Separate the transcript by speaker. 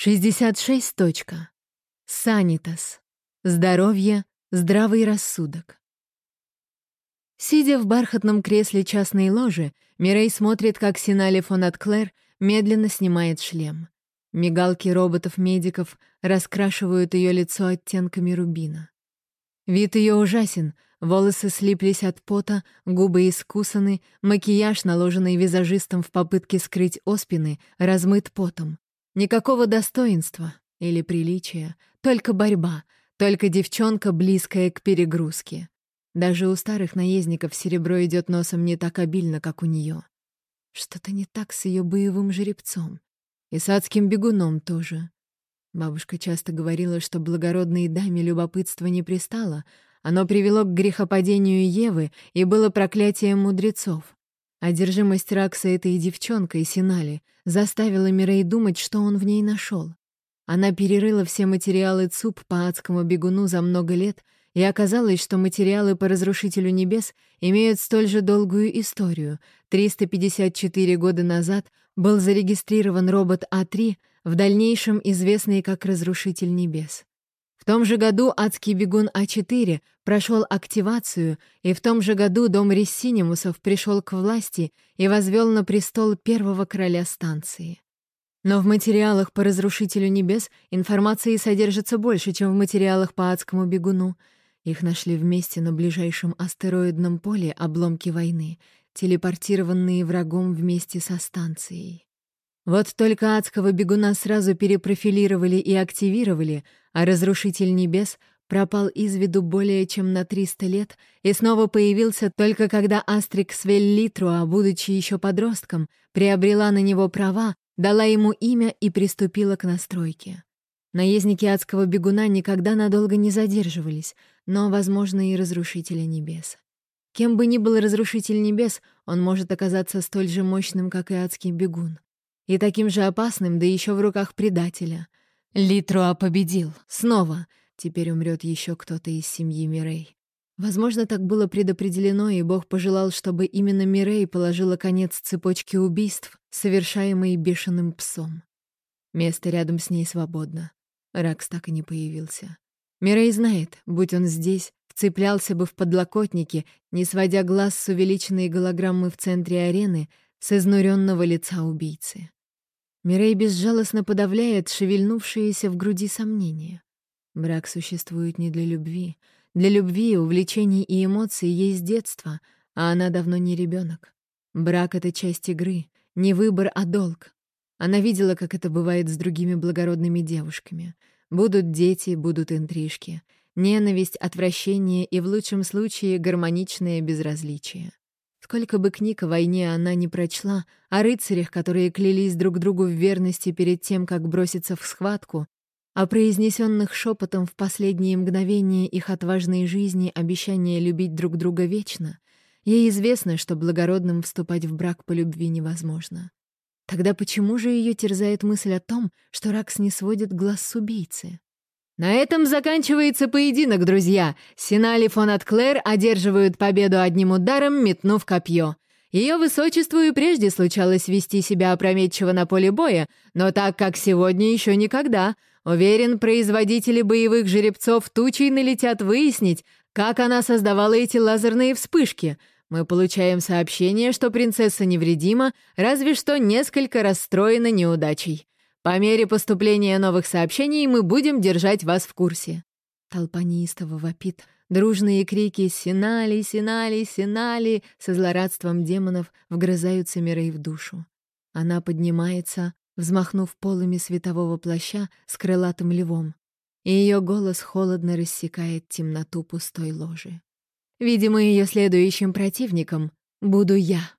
Speaker 1: 66. Точка. Санитас. Здоровье, здравый рассудок. Сидя в бархатном кресле частной ложи, Мирей смотрит, как Синали фон Атклер медленно снимает шлем. Мигалки роботов-медиков раскрашивают ее лицо оттенками рубина. Вид ее ужасен, волосы слиплись от пота, губы искусаны, макияж, наложенный визажистом в попытке скрыть оспины, размыт потом. Никакого достоинства или приличия, только борьба, только девчонка, близкая к перегрузке. Даже у старых наездников серебро идет носом не так обильно, как у нее. Что-то не так с ее боевым жеребцом. И с адским бегуном тоже. Бабушка часто говорила, что благородной даме любопытство не пристало, оно привело к грехопадению Евы и было проклятием мудрецов. Одержимость Ракса этой девчонкой, Синали, заставила Мирей думать, что он в ней нашел. Она перерыла все материалы ЦУП по адскому бегуну за много лет, и оказалось, что материалы по Разрушителю Небес имеют столь же долгую историю. 354 года назад был зарегистрирован робот А3, в дальнейшем известный как Разрушитель Небес том же году адский бегун А4 прошел активацию, и в том же году дом Рессинимусов пришел к власти и возвел на престол первого короля станции. Но в материалах по Разрушителю Небес информации содержится больше, чем в материалах по адскому бегуну. Их нашли вместе на ближайшем астероидном поле обломки войны, телепортированные врагом вместе со станцией. Вот только адского бегуна сразу перепрофилировали и активировали, а Разрушитель Небес пропал из виду более чем на 300 лет и снова появился только когда Астрикс Веллитруа, будучи еще подростком, приобрела на него права, дала ему имя и приступила к настройке. Наездники адского бегуна никогда надолго не задерживались, но, возможно, и Разрушителя Небес. Кем бы ни был Разрушитель Небес, он может оказаться столь же мощным, как и адский бегун. И таким же опасным, да еще в руках предателя. Литруа победил. Снова. Теперь умрет еще кто-то из семьи Мирей. Возможно, так было предопределено, и Бог пожелал, чтобы именно Мирей положила конец цепочке убийств, совершаемой бешеным псом. Место рядом с ней свободно. Ракс так и не появился. Мирей знает, будь он здесь, вцеплялся бы в подлокотники, не сводя глаз с увеличенной голограммы в центре арены с изнуренного лица убийцы. Мирей безжалостно подавляет шевельнувшиеся в груди сомнения. Брак существует не для любви. Для любви, увлечений и эмоций есть детство, а она давно не ребенок. Брак — это часть игры, не выбор, а долг. Она видела, как это бывает с другими благородными девушками. Будут дети, будут интрижки. Ненависть, отвращение и, в лучшем случае, гармоничное безразличие. Сколько бы книг о войне она не прочла, о рыцарях, которые клялись друг другу в верности перед тем, как броситься в схватку, о произнесенных шепотом в последние мгновения их отважной жизни обещания любить друг друга вечно, ей известно, что благородным вступать в брак по любви невозможно. Тогда почему же ее терзает мысль о том, что Ракс не сводит глаз с убийцы? На этом заканчивается поединок, друзья. Синали фон Атклер одерживают победу одним ударом, метнув копье. Ее высочеству и прежде случалось вести себя опрометчиво на поле боя, но так как сегодня еще никогда. Уверен, производители боевых жеребцов тучей налетят выяснить, как она создавала эти лазерные вспышки. Мы получаем сообщение, что принцесса невредима, разве что несколько расстроена неудачей. По мере поступления новых сообщений мы будем держать вас в курсе». Толпа неистово вопит. Дружные крики «Синали! Синали! Синали!» со злорадством демонов вгрызаются Мирей в душу. Она поднимается, взмахнув полами светового плаща с крылатым львом, и ее голос холодно рассекает темноту пустой ложи. Видимо, ее следующим противником буду я.